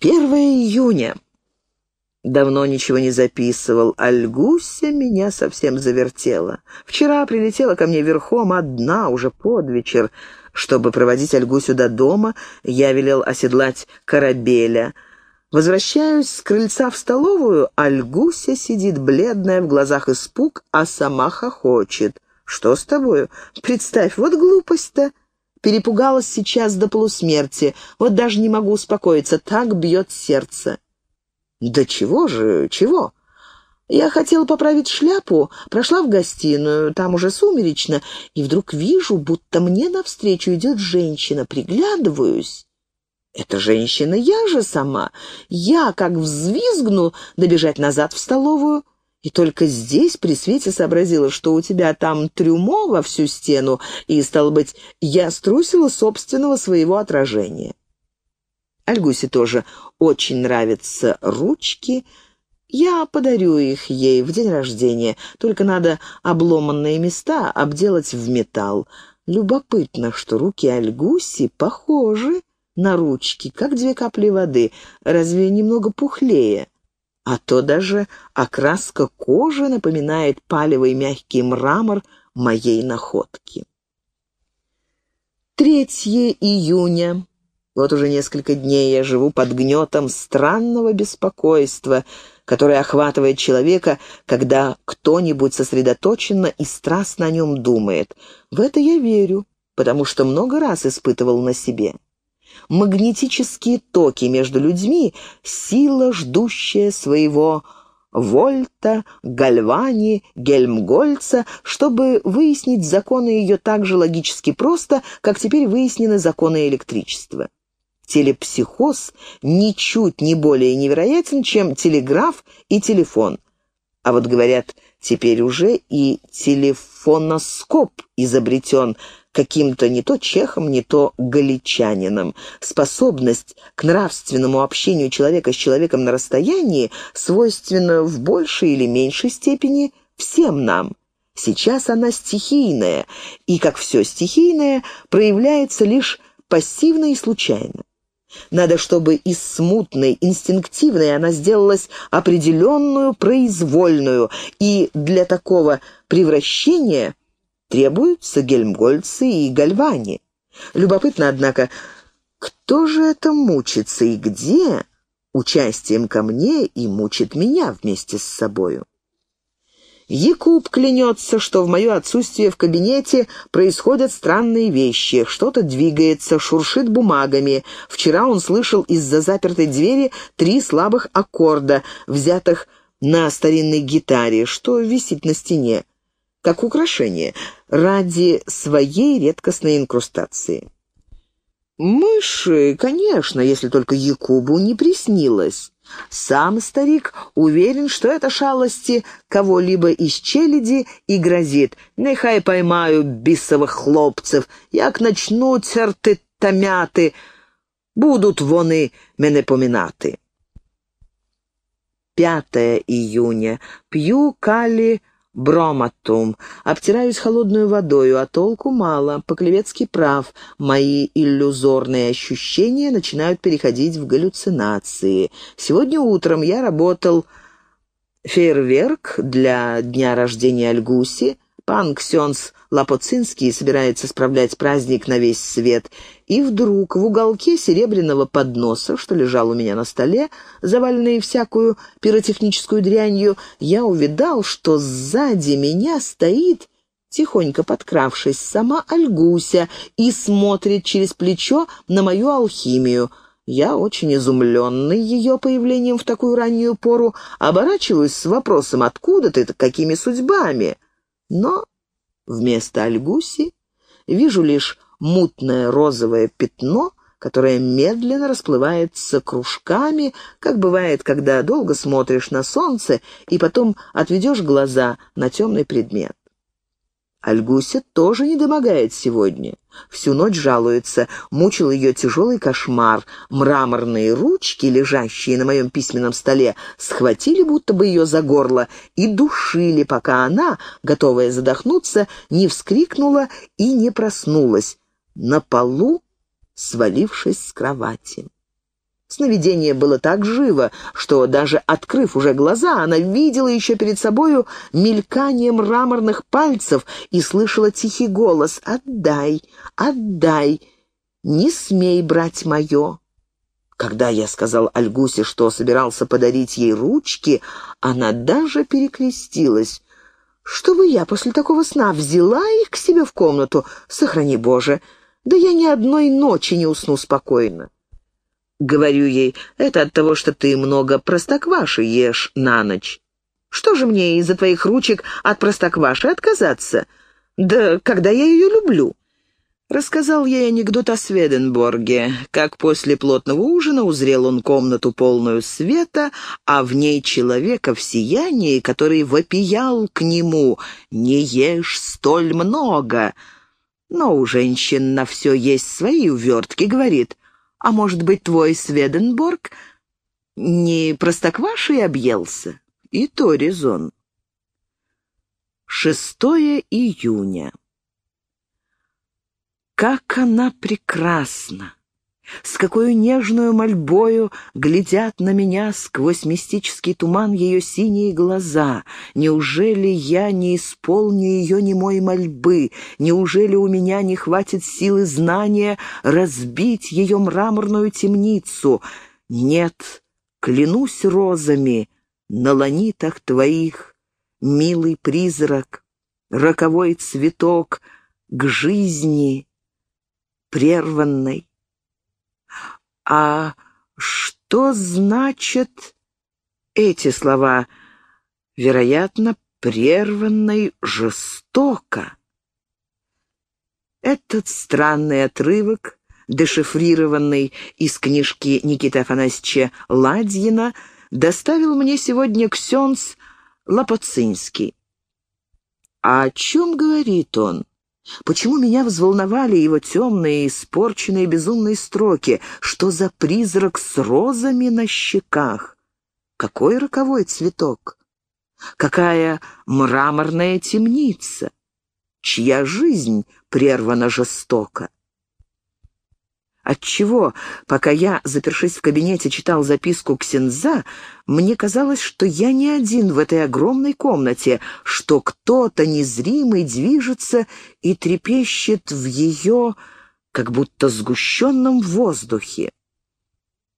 1 июня. Давно ничего не записывал. Альгуся меня совсем завертела. Вчера прилетела ко мне верхом одна, уже под вечер. Чтобы проводить Альгусю до дома, я велел оседлать корабеля. Возвращаюсь с крыльца в столовую, Альгуся сидит бледная, в глазах испуг, а сама хохочет. «Что с тобою? Представь, вот глупость-то!» Перепугалась сейчас до полусмерти. Вот даже не могу успокоиться, так бьет сердце. «Да чего же, чего?» Я хотела поправить шляпу, прошла в гостиную, там уже сумеречно, и вдруг вижу, будто мне навстречу идет женщина, приглядываюсь. Это женщина я же сама. Я, как взвизгну, добежать назад в столовую. И только здесь при свете сообразила, что у тебя там трюмо во всю стену, и, стало быть, я струсила собственного своего отражения. Альгусе тоже очень нравятся ручки. Я подарю их ей в день рождения, только надо обломанные места обделать в металл. Любопытно, что руки Альгуси похожи на ручки, как две капли воды, разве немного пухлее. А то даже окраска кожи напоминает палевый мягкий мрамор моей находки. 3 июня. Вот уже несколько дней я живу под гнетом странного беспокойства, которое охватывает человека, когда кто-нибудь сосредоточенно и страстно о нем думает. В это я верю, потому что много раз испытывал на себе. Магнетические токи между людьми — сила, ждущая своего Вольта, Гальвани, Гельмгольца, чтобы выяснить законы ее так же логически просто, как теперь выяснены законы электричества. Телепсихоз ничуть не более невероятен, чем телеграф и телефон. А вот, говорят, теперь уже и телефоноскоп изобретен каким-то не то чехом, не то галичанином. Способность к нравственному общению человека с человеком на расстоянии свойственна в большей или меньшей степени всем нам. Сейчас она стихийная, и, как все стихийное, проявляется лишь пассивно и случайно. Надо, чтобы из смутной, инстинктивной она сделалась определенную, произвольную, и для такого превращения требуются гельмгольцы и гальвани. Любопытно, однако, кто же это мучится и где участием ко мне и мучит меня вместе с собою? Якуб клянется, что в мое отсутствие в кабинете происходят странные вещи. Что-то двигается, шуршит бумагами. Вчера он слышал из-за запертой двери три слабых аккорда, взятых на старинной гитаре, что висит на стене, как украшение, ради своей редкостной инкрустации. Мыши, конечно, если только Якубу не приснилось. Сам старик уверен, что это шалости кого-либо из челяди и грозит. Нехай поймаю бисовых хлопцев, як начнут серти тамяти, будут вони мене поминати. 5 июня. Пью кали броматум. Обтираюсь холодную водою, а толку мало. Поклевецкий прав. Мои иллюзорные ощущения начинают переходить в галлюцинации. Сегодня утром я работал фейерверк для дня рождения Альгуси. Пан Ксенс Лапоцинский собирается справлять праздник на весь свет, и вдруг в уголке серебряного подноса, что лежал у меня на столе, заваленный всякую пиротехническую дрянью, я увидал, что сзади меня стоит, тихонько подкравшись, сама Альгуся и смотрит через плечо на мою алхимию — я, очень изумленный ее появлением в такую раннюю пору, оборачиваюсь с вопросом «Откуда ты? Какими судьбами?» Но вместо Альгуси вижу лишь мутное розовое пятно, которое медленно расплывается кружками, как бывает, когда долго смотришь на солнце и потом отведешь глаза на темный предмет. Альгуся тоже не домогает сегодня. Всю ночь жалуется, мучил ее тяжелый кошмар. Мраморные ручки, лежащие на моем письменном столе, схватили будто бы ее за горло и душили, пока она, готовая задохнуться, не вскрикнула и не проснулась, на полу свалившись с кровати. Сновидение было так живо, что даже открыв уже глаза, она видела еще перед собою мелькание мраморных пальцев и слышала тихий голос «Отдай, отдай, не смей брать мое». Когда я сказал Альгусе, что собирался подарить ей ручки, она даже перекрестилась. «Чтобы я после такого сна взяла их к себе в комнату, сохрани Боже, да я ни одной ночи не усну спокойно». Говорю ей, это от того, что ты много простокваши ешь на ночь. Что же мне из-за твоих ручек от простокваши отказаться? Да когда я ее люблю. Рассказал ей анекдот о Сведенборге, как после плотного ужина узрел он комнату полную света, а в ней человека в сиянии, который вопиял к нему «Не ешь столь много!» Но у женщин на все есть свои увертки, говорит – а может быть, твой Сведенборг не простоквашей объелся? И то резон. 6 июня. Как она прекрасна! С какой нежную мольбою глядят на меня сквозь мистический туман ее синие глаза. Неужели я не исполню ее немой мольбы? Неужели у меня не хватит силы знания разбить ее мраморную темницу? Нет, клянусь розами, на ланитах твоих, милый призрак, роковой цветок к жизни прерванной а что значат эти слова? Вероятно, прерванной жестоко. Этот странный отрывок, дешифрированный из книжки Никиты Афанасьевича Ладьина, доставил мне сегодня Ксенц Лопоцинский. А о чем говорит он? Почему меня взволновали его темные, испорченные, безумные строки? Что за призрак с розами на щеках? Какой роковой цветок? Какая мраморная темница? Чья жизнь прервана жестоко? Отчего, пока я, запершись в кабинете, читал записку Ксенза, мне казалось, что я не один в этой огромной комнате, что кто-то незримый движется и трепещет в ее, как будто сгущенном воздухе.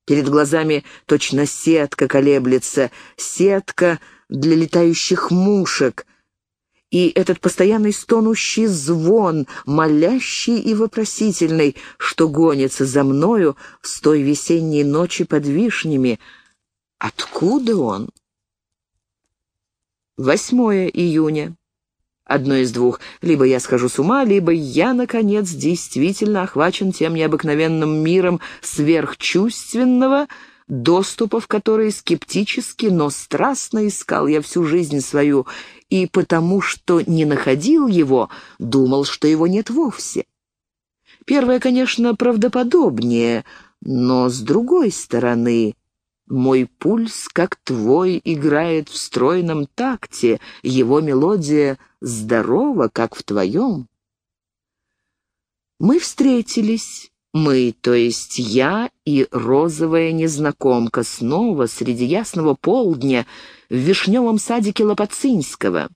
Перед глазами точно сетка колеблется, сетка для летающих мушек, и этот постоянный стонущий звон, молящий и вопросительный, что гонится за мною с той весенней ночи под вишнями. Откуда он? 8 июня. Одно из двух. Либо я схожу с ума, либо я, наконец, действительно охвачен тем необыкновенным миром сверхчувственного, доступа в который скептически, но страстно искал я всю жизнь свою, и потому что не находил его, думал, что его нет вовсе. Первое, конечно, правдоподобнее, но с другой стороны... Мой пульс, как твой, играет в стройном такте, его мелодия здорова, как в твоем. Мы встретились, мы, то есть я и розовая незнакомка, снова среди ясного полдня в вишневом садике Лопацинского.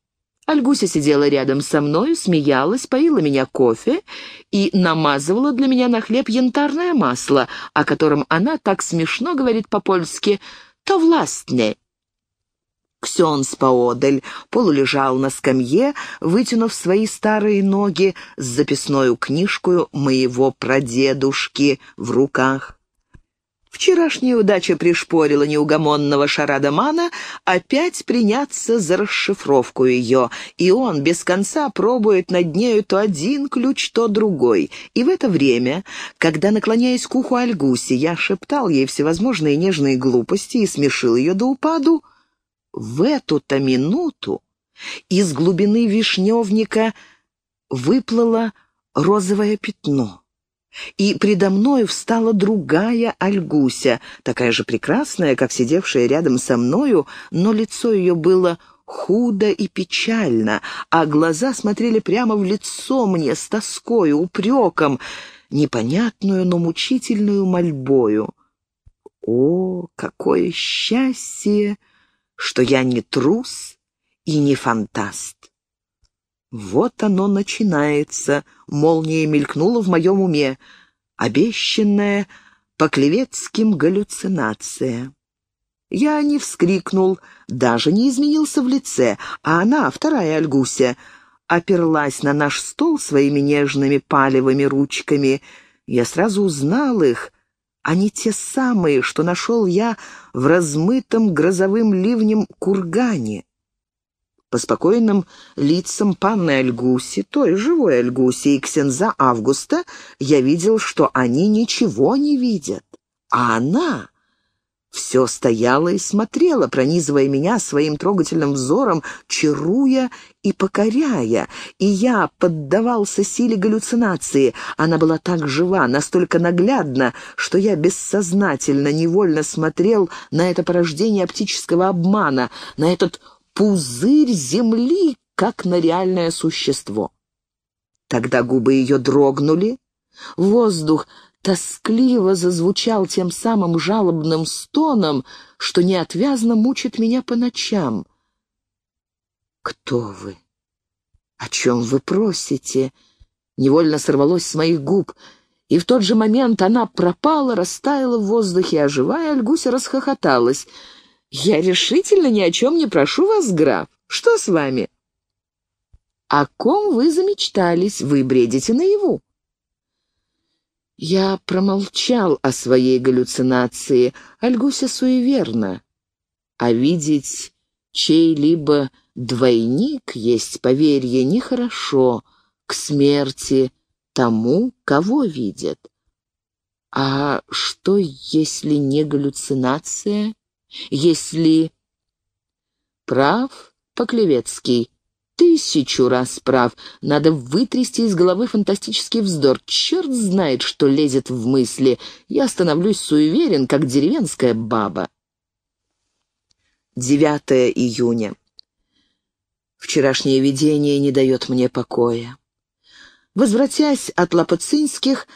Альгуся сидела рядом со мной, смеялась, поила меня кофе и намазывала для меня на хлеб янтарное масло, о котором она так смешно говорит по-польски «то властне». Ксенс поодаль полулежал на скамье, вытянув свои старые ноги с записную книжкою моего прадедушки в руках. Вчерашняя удача пришпорила неугомонного Шарадамана опять приняться за расшифровку ее, и он без конца пробует над нею то один ключ, то другой. И в это время, когда, наклоняясь к уху Альгуси, я шептал ей всевозможные нежные глупости и смешил ее до упаду, в эту-то минуту из глубины вишневника выплыло розовое пятно и предо мною встала другая Альгуся, такая же прекрасная, как сидевшая рядом со мною, но лицо ее было худо и печально, а глаза смотрели прямо в лицо мне с тоскою, упреком, непонятную, но мучительную мольбою. О, какое счастье, что я не трус и не фантаст! Вот оно начинается, молния мелькнула в моем уме, обещанная по клеветским галлюцинация. Я не вскрикнул, даже не изменился в лице, а она, вторая Альгуся, оперлась на наш стол своими нежными палевыми ручками. Я сразу узнал их. Они те самые, что нашел я в размытом грозовым ливнем кургане. По спокойным лицам панны Альгуси, той живой Альгуси и ксенза Августа, я видел, что они ничего не видят. А она все стояла и смотрела, пронизывая меня своим трогательным взором, чаруя и покоряя, и я поддавался силе галлюцинации. Она была так жива, настолько наглядна, что я бессознательно, невольно смотрел на это порождение оптического обмана, на этот пузырь земли, как на реальное существо. Тогда губы ее дрогнули, воздух тоскливо зазвучал тем самым жалобным стоном, что неотвязно мучит меня по ночам. «Кто вы? О чем вы просите?» Невольно сорвалось с моих губ, и в тот же момент она пропала, растаяла в воздухе, а живая Альгуся расхохоталась — «Я решительно ни о чем не прошу вас, граф. Что с вами?» «О ком вы замечтались? Вы бредите наяву». Я промолчал о своей галлюцинации. Альгуся суеверна. А видеть чей-либо двойник есть, поверье, нехорошо. К смерти тому, кого видят. А что, если не галлюцинация? Если прав Поклевецкий, тысячу раз прав, надо вытрясти из головы фантастический вздор. Черт знает, что лезет в мысли. Я становлюсь суеверен, как деревенская баба. 9 июня. Вчерашнее видение не дает мне покоя. Возвратясь от Лапоцинских,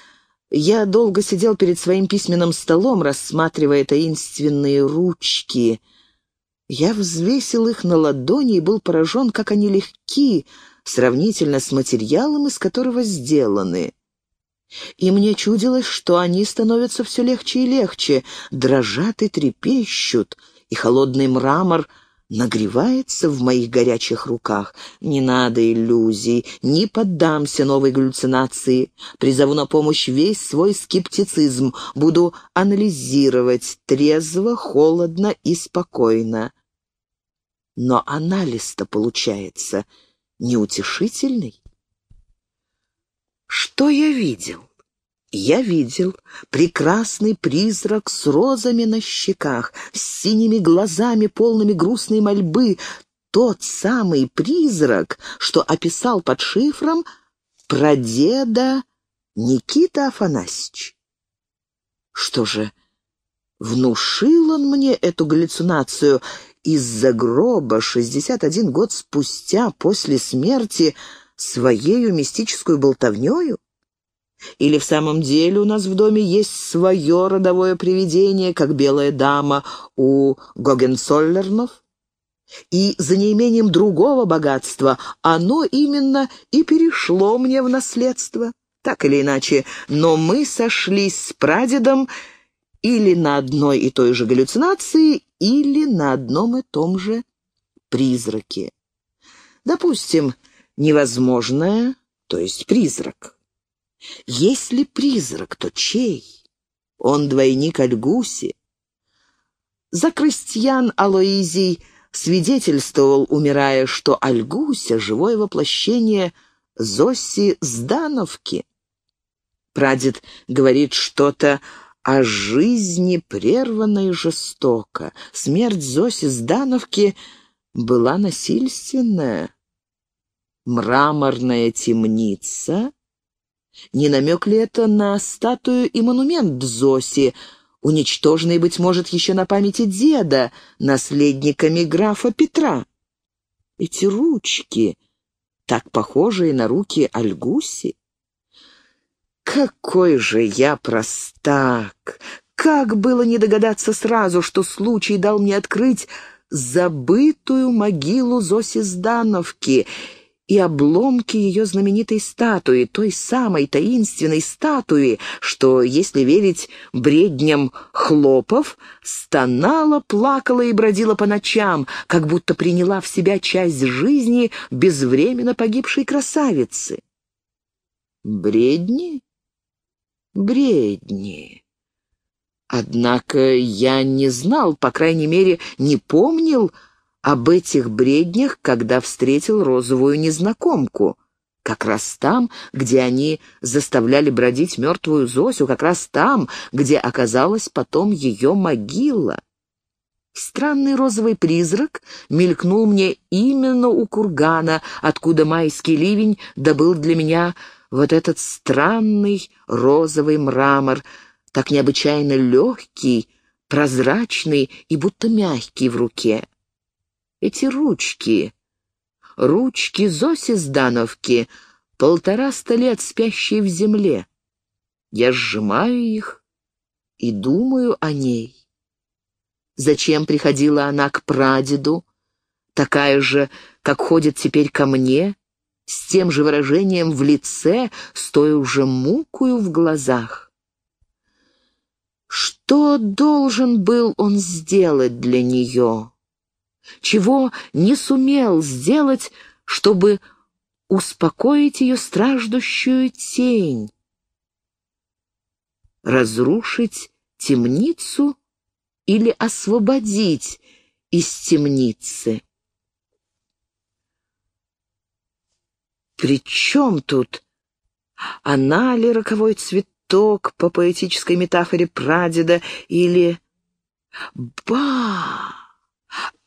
я долго сидел перед своим письменным столом, рассматривая таинственные ручки. Я взвесил их на ладони и был поражен, как они легки, сравнительно с материалом, из которого сделаны. И мне чудилось, что они становятся все легче и легче, дрожат и трепещут, и холодный мрамор — нагревается в моих горячих руках. Не надо иллюзий, не поддамся новой галлюцинации. Призову на помощь весь свой скептицизм, буду анализировать трезво, холодно и спокойно. Но анализ-то получается неутешительный. Что я видел? Я видел прекрасный призрак с розами на щеках, с синими глазами, полными грустной мольбы, тот самый призрак, что описал под шифром прадеда Никита Афанасьевич. Что же, внушил он мне эту галлюцинацию из-за гроба 61 год спустя после смерти своею мистическую болтовнёю? Или в самом деле у нас в доме есть свое родовое привидение, как белая дама у Гогенцоллернов? И за неимением другого богатства оно именно и перешло мне в наследство. Так или иначе, но мы сошлись с прадедом или на одной и той же галлюцинации, или на одном и том же призраке. Допустим, невозможное, то есть призрак. Если призрак, то чей? Он двойник Альгуси. Закрыстьян Алоизий свидетельствовал, умирая, что Альгуся — живое воплощение Зоси Здановки. Прадед говорит что-то о жизни, прерванной жестоко. Смерть Зоси Здановки была насильственная. Мраморная темница не намек ли это на статую и монумент Дзоси, уничтоженный, быть может, еще на памяти деда, наследниками графа Петра? Эти ручки, так похожие на руки Альгуси. Какой же я простак! Как было не догадаться сразу, что случай дал мне открыть забытую могилу Зоси Здановки и обломки ее знаменитой статуи, той самой таинственной статуи, что, если верить бредням хлопов, стонала, плакала и бродила по ночам, как будто приняла в себя часть жизни безвременно погибшей красавицы. Бредни? Бредни. Однако я не знал, по крайней мере, не помнил об этих бреднях, когда встретил розовую незнакомку. Как раз там, где они заставляли бродить мертвую Зосю, как раз там, где оказалась потом ее могила. Странный розовый призрак мелькнул мне именно у кургана, откуда майский ливень добыл для меня вот этот странный розовый мрамор — так необычайно легкий, прозрачный и будто мягкий в руке. Эти ручки, ручки Зоси Здановки, полтораста лет спящие в земле. Я сжимаю их и думаю о ней. Зачем приходила она к прадеду, такая же, как ходит теперь ко мне, с тем же выражением в лице, с той уже мукою в глазах? Что должен был он сделать для нее? Чего не сумел сделать, чтобы успокоить ее страждущую тень? Разрушить темницу или освободить из темницы? При чем тут она ли роковой цветок? по поэтической метафоре прадеда или... Ба!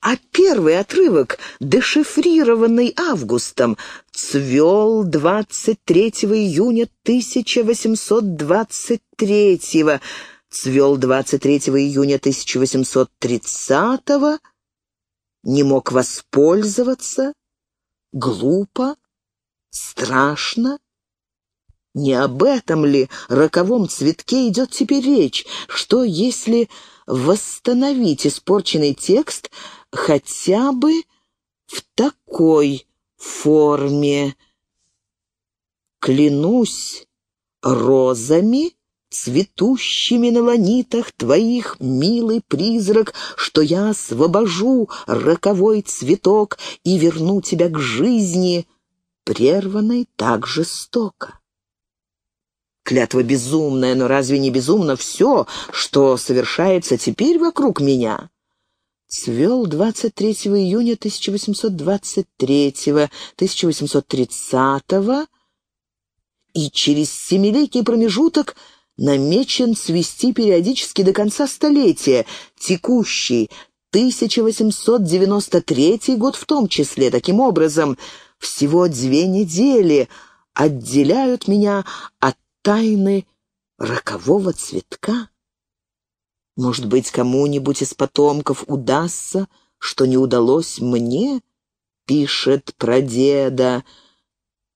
А первый отрывок, дешифрированный августом, цвел 23 июня 1823 цвел 23 июня 1830 не мог воспользоваться, глупо, страшно. Не об этом ли роковом цветке идет теперь речь? Что, если восстановить испорченный текст хотя бы в такой форме? Клянусь розами, цветущими на ланитах твоих, милый призрак, что я освобожу роковой цветок и верну тебя к жизни, прерванной так жестоко. Клятва безумная, но разве не безумно все, что совершается теперь вокруг меня? Цвел 23 июня 1823-1830 и через семилетний промежуток намечен свести периодически до конца столетия, текущий 1893 год в том числе. Таким образом, всего две недели отделяют меня от тайны рокового цветка? Может быть, кому-нибудь из потомков удастся, что не удалось мне, пишет прадеда,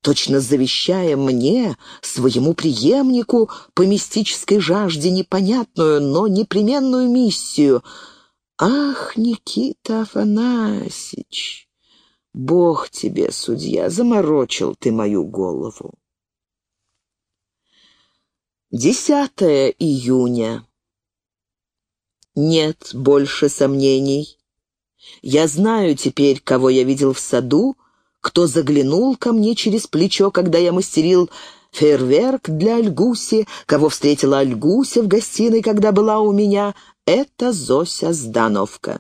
точно завещая мне, своему преемнику, по мистической жажде непонятную, но непременную миссию. Ах, Никита Афанасьич, Бог тебе, судья, заморочил ты мою голову. 10 июня. Нет больше сомнений. Я знаю теперь, кого я видел в саду, кто заглянул ко мне через плечо, когда я мастерил фейерверк для Альгуси, кого встретила Альгуся в гостиной, когда была у меня. Это Зося Здановка.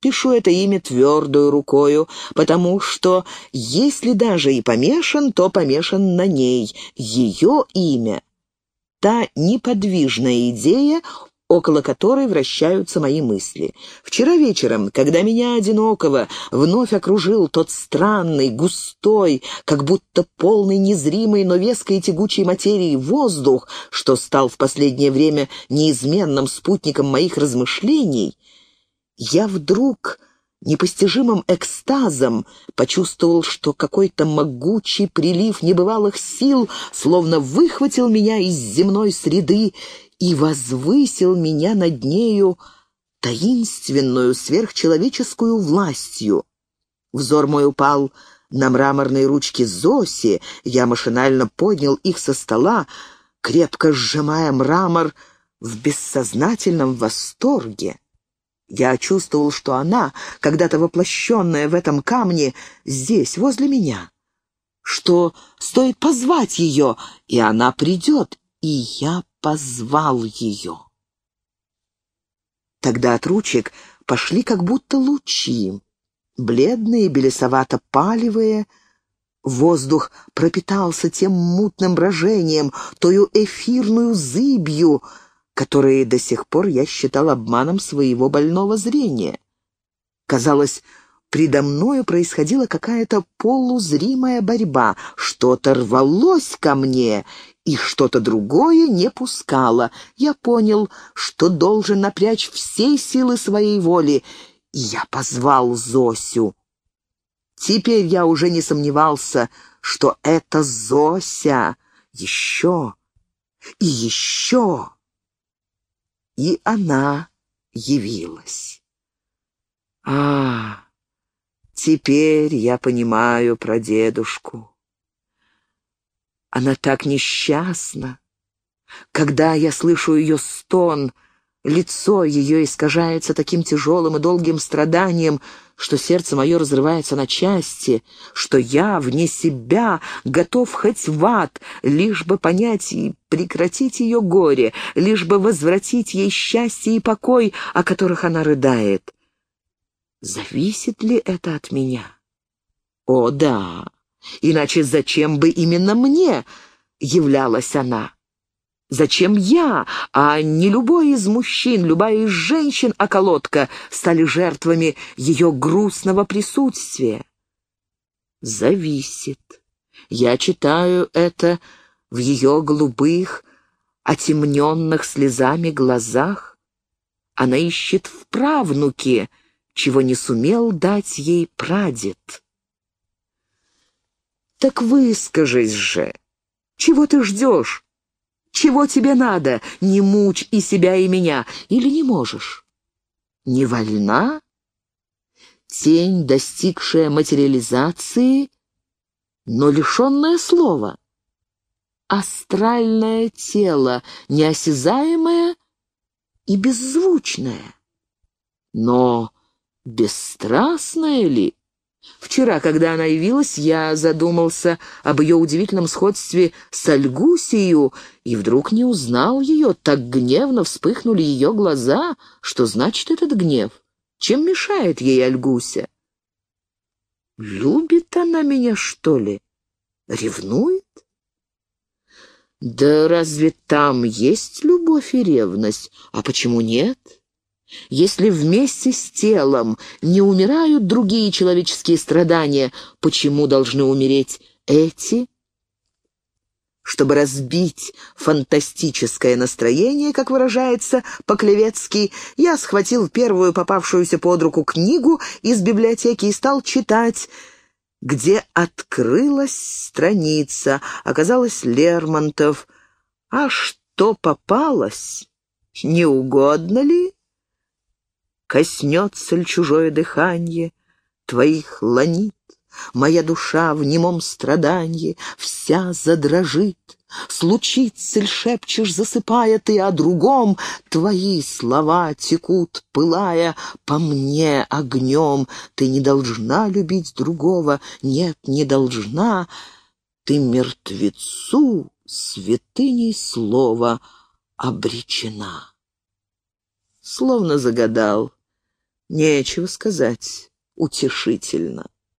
Пишу это имя твердую рукою, потому что, если даже и помешан, то помешан на ней. Ее имя та неподвижная идея, около которой вращаются мои мысли. Вчера вечером, когда меня одинокого вновь окружил тот странный, густой, как будто полный незримой, но веской и тягучей материи воздух, что стал в последнее время неизменным спутником моих размышлений, я вдруг непостижимым экстазом почувствовал, что какой-то могучий прилив небывалых сил словно выхватил меня из земной среды и возвысил меня над нею таинственную сверхчеловеческую властью. Взор мой упал на мраморные ручки Зоси, я машинально поднял их со стола, крепко сжимая мрамор в бессознательном восторге. Я чувствовал, что она, когда-то воплощенная в этом камне, здесь, возле меня. Что стоит позвать ее, и она придет, и я позвал ее. Тогда от ручек пошли как будто лучи, бледные, белесовато-палевые. Воздух пропитался тем мутным брожением, тою эфирную зыбью, которые до сих пор я считал обманом своего больного зрения. Казалось, предо мною происходила какая-то полузримая борьба, что-то рвалось ко мне, и что-то другое не пускало. Я понял, что должен напрячь все силы своей воли, и я позвал Зосю. Теперь я уже не сомневался, что это Зося. Еще и еще и она явилась. А, теперь я понимаю про дедушку. Она так несчастна. Когда я слышу ее стон, Лицо ее искажается таким тяжелым и долгим страданием, что сердце мое разрывается на части, что я, вне себя, готов хоть в ад, лишь бы понять и прекратить ее горе, лишь бы возвратить ей счастье и покой, о которых она рыдает. Зависит ли это от меня? О, да. Иначе зачем бы именно мне являлась она? Зачем я, а не любой из мужчин, любая из женщин околотка стали жертвами ее грустного присутствия? Зависит. Я читаю это в ее голубых, отемненных слезами глазах. Она ищет в правнуке, чего не сумел дать ей прадед. Так выскажись же, чего ты ждешь? Чего тебе надо? Не мучь и себя, и меня. Или не можешь? Не вольна? Тень, достигшая материализации, но лишенная слова. Астральное тело, неосязаемое и беззвучное. Но бесстрастное ли? Вчера, когда она явилась, я задумался об ее удивительном сходстве с Альгусию и вдруг не узнал ее. Так гневно вспыхнули ее глаза. Что значит этот гнев? Чем мешает ей Альгуся? Любит она меня, что ли? Ревнует? Да разве там есть любовь и ревность? А почему нет? Если вместе с телом не умирают другие человеческие страдания, почему должны умереть эти? Чтобы разбить фантастическое настроение, как выражается по-клевецки, я схватил первую попавшуюся под руку книгу из библиотеки и стал читать, где открылась страница, оказалось Лермонтов. А что попалось? Не угодно ли? Коснется ли чужое дыхание твоих ланит? Моя душа в немом страдании вся задрожит. Случится ли, шепчешь, засыпая ты о другом, Твои слова текут, пылая по мне огнем. Ты не должна любить другого, нет, не должна. Ты мертвецу святыней слова обречена. Словно загадал, Нечего сказать, утешительно.